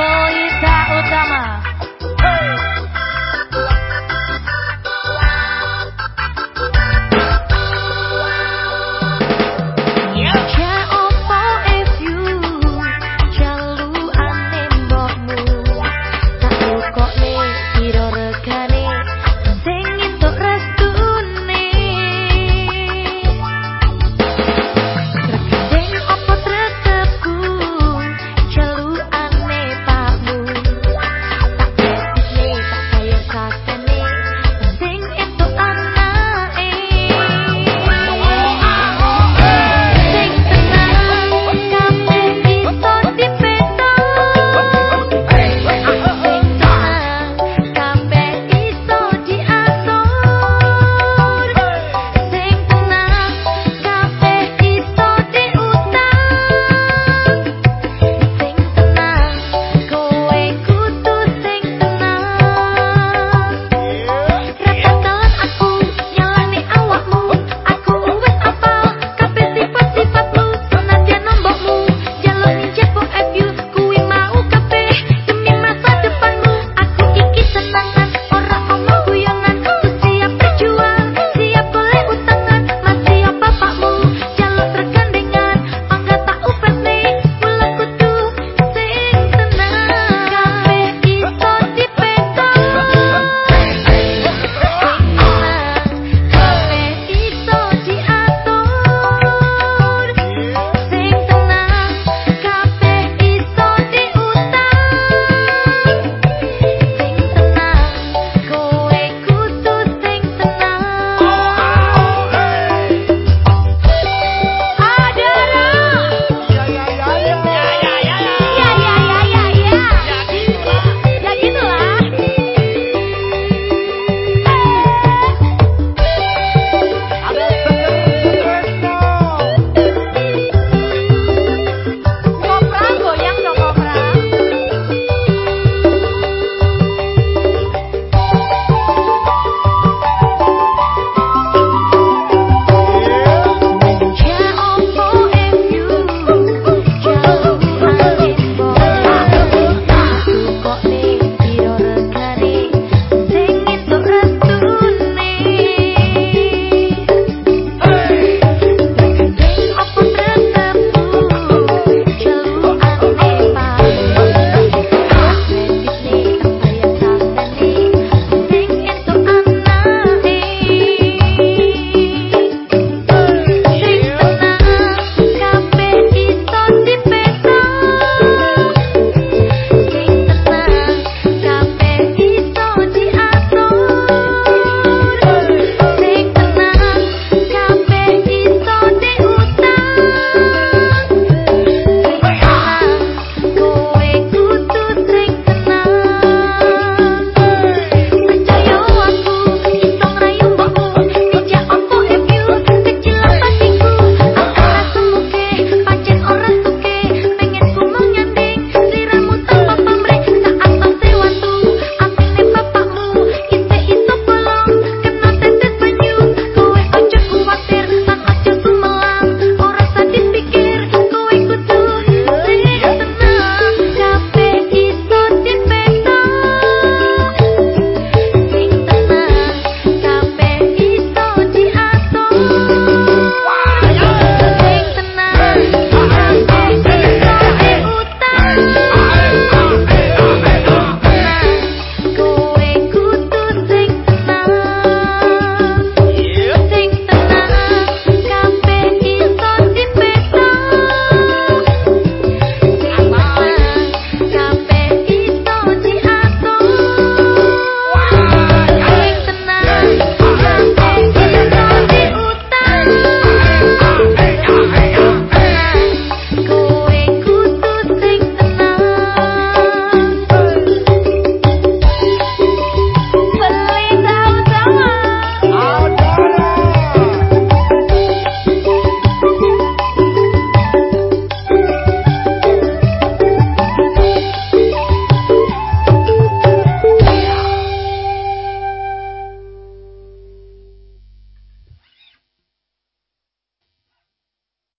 call you.